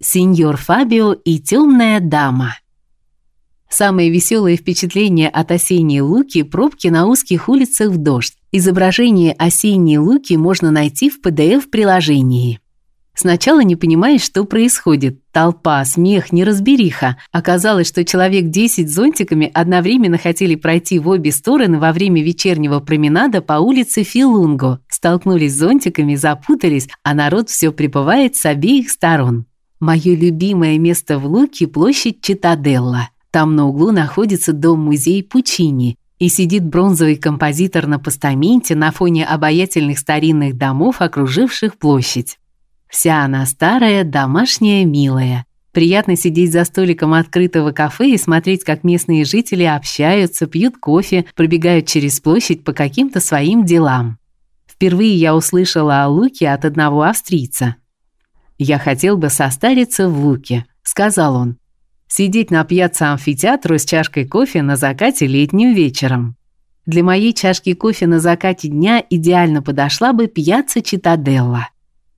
Сеньор Фабио и темная дама. Самое веселое впечатление от осенней Луки пробки на узких улицах в дождь. Изображение осенней Луки можно найти в PDF-приложении. Сначала не понимаешь, что происходит. Толпа, смех, неразбериха. Оказалось, что человек 10 с зонтиками одновременно хотели пройти в обе стороны во время вечернего променада по улице Филунго. Столкнулись с зонтиками, запутались, а народ все припевает с обеих сторон. Мое любимое место в Луке площадь Читаделла. Там на углу находится дом-музей Пучини, и сидит бронзовый композитор на постаменте на фоне обаятельных старинных домов, окруживших площадь. Вся она старая, домашняя, милая. Приятно сидеть за столиком открытого кафе и смотреть, как местные жители общаются, пьют кофе, пробегают через площадь по каким-то своим делам. Впервые я услышала о Луке от одного австрийца. Я хотел бы состариться в Луке, сказал он. Сидеть на пьяцца амфитеатру с чашкой кофе на закате летним вечером. Для моей чашки кофе на закате дня идеально подошла бы пьяцца Читаделла.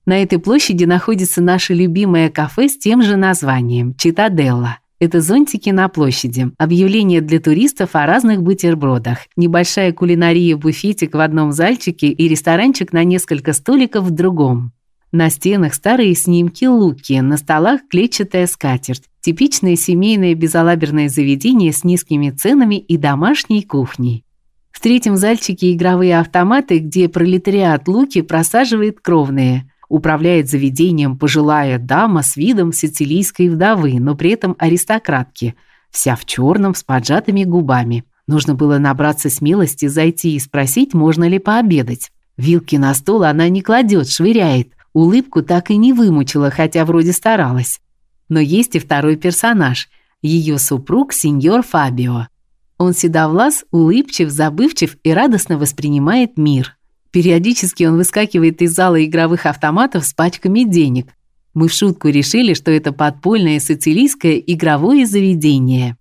На этой площади находится наше любимое кафе с тем же названием Читаделла. Это зонтики на площади, объявления для туристов о разных бутербродах, небольшая кулинария-буфетик в одном зальчике и ресторанчик на несколько столиков в другом. На стенах старые снимки Луки, на столах клетчатая скатерть. Типичное семейное безалаберное заведение с низкими ценами и домашней кухней. В третьем зальчике игровые автоматы, где пролетариат Луки просаживает кровные. Управляет заведением пожилая дама с видом сицилийской вдовы, но при этом аристократки, вся в черном с поджатыми губами. Нужно было набраться смелости зайти и спросить, можно ли пообедать. Вилки на стол она не кладет, швыряет. Улыбку так и не вымучила, хотя вроде старалась. Но есть и второй персонаж ее супруг сеньор Фабио. Он седовлас, улыбчив, забывчив и радостно воспринимает мир. Периодически он выскакивает из зала игровых автоматов с пачками денег. Мы в шутку решили, что это подпольное сицилийское игровое заведение.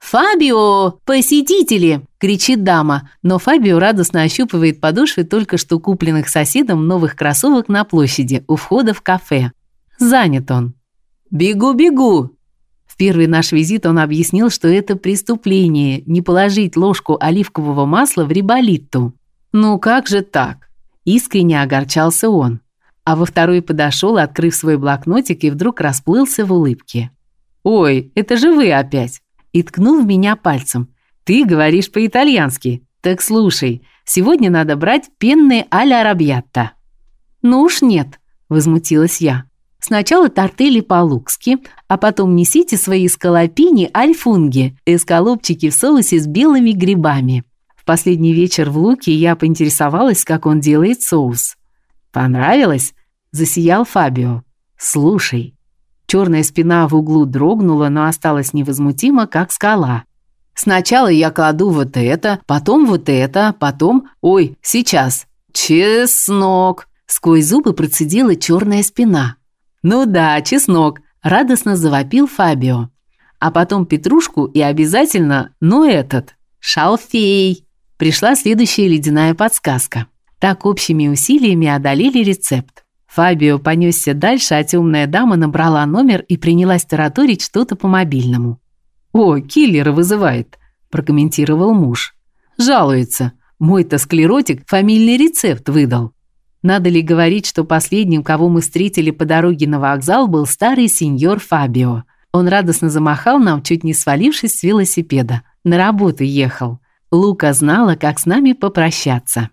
«Фабио! Посетители!» – кричит дама, но Фабио радостно ощупывает подошвы только что купленных соседом новых кроссовок на площади у входа в кафе. Занят он. «Бегу, бегу!» В первый наш визит он объяснил, что это преступление – не положить ложку оливкового масла в риболитту. «Ну как же так?» Искренне огорчался он. А во второй подошел, открыв свой блокнотик, и вдруг расплылся в улыбке. «Ой, это же вы опять!» И ткнул в меня пальцем. «Ты говоришь по-итальянски. Так слушай, сегодня надо брать пенные аля арабьятта». «Ну уж нет», – возмутилась я. «Сначала тортели по-лукски, а потом несите свои скалопини альфунги, эскалопчики в соусе с белыми грибами». В последний вечер в Луке я поинтересовалась, как он делает соус. «Понравилось?» – засиял Фабио. «Слушай, Черная спина в углу дрогнула, но осталась невозмутима, как скала. Сначала я кладу вот это, потом вот это, потом... Ой, сейчас. Чеснок. Сквозь зубы процедила черная спина. Ну да, чеснок. Радостно завопил Фабио. А потом петрушку и обязательно, ну этот, шалфей. Пришла следующая ледяная подсказка. Так общими усилиями одолели рецепт. Фабио понесся дальше, а темная дама набрала номер и принялась тараторить что-то по мобильному. «О, киллера вызывает», – прокомментировал муж. «Жалуется. Мой-то склеротик фамильный рецепт выдал». Надо ли говорить, что последним, кого мы встретили по дороге на вокзал, был старый сеньор Фабио. Он радостно замахал нам, чуть не свалившись с велосипеда. На работу ехал. Лука знала, как с нами попрощаться.